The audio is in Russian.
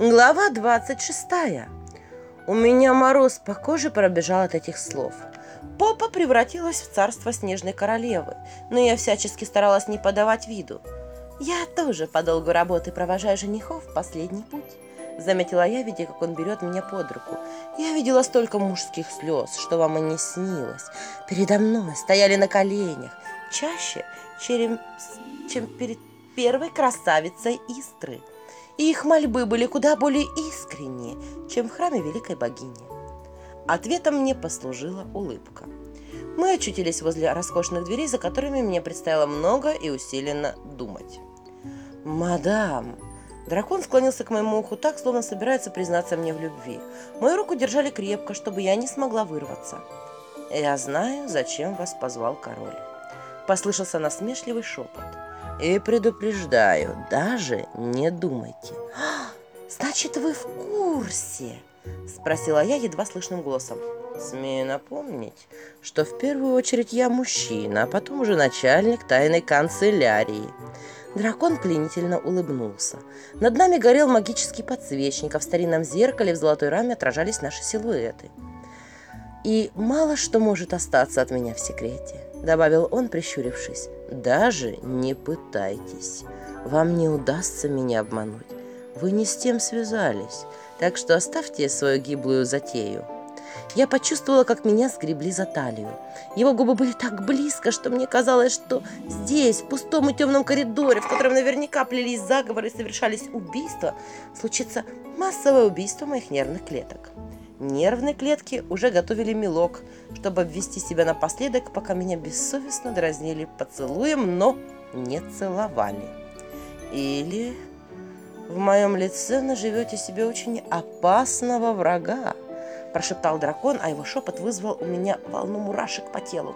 Глава 26. У меня мороз по коже пробежал от этих слов. Попа превратилась в царство снежной королевы, но я всячески старалась не подавать виду. Я тоже по долгу работы провожаю женихов в последний путь. Заметила я, видя, как он берет меня под руку. Я видела столько мужских слез, что вам и не снилось. Передо мной стояли на коленях, чаще, чем, чем перед первой красавицей Истры и их мольбы были куда более искренние, чем в храме великой богини. Ответом мне послужила улыбка. Мы очутились возле роскошных дверей, за которыми мне предстояло много и усиленно думать. «Мадам!» Дракон склонился к моему уху так, словно собирается признаться мне в любви. Мою руку держали крепко, чтобы я не смогла вырваться. «Я знаю, зачем вас позвал король». Послышался насмешливый шепот. И предупреждаю, даже не думайте. «А, «Значит, вы в курсе?» – спросила я едва слышным голосом. Смею напомнить, что в первую очередь я мужчина, а потом уже начальник тайной канцелярии. Дракон пленительно улыбнулся. Над нами горел магический подсвечник, а в старинном зеркале в золотой раме отражались наши силуэты. И мало что может остаться от меня в секрете добавил он, прищурившись. «Даже не пытайтесь. Вам не удастся меня обмануть. Вы не с тем связались, так что оставьте свою гиблую затею». Я почувствовала, как меня сгребли за талию. Его губы были так близко, что мне казалось, что здесь, в пустом и темном коридоре, в котором наверняка плелись заговоры и совершались убийства, случится массовое убийство моих нервных клеток. Нервные клетки уже готовили мелок, чтобы обвести себя напоследок, пока меня бессовестно дразнили поцелуем, но не целовали. Или в моем лице наживете себе очень опасного врага, прошептал дракон, а его шепот вызвал у меня волну мурашек по телу.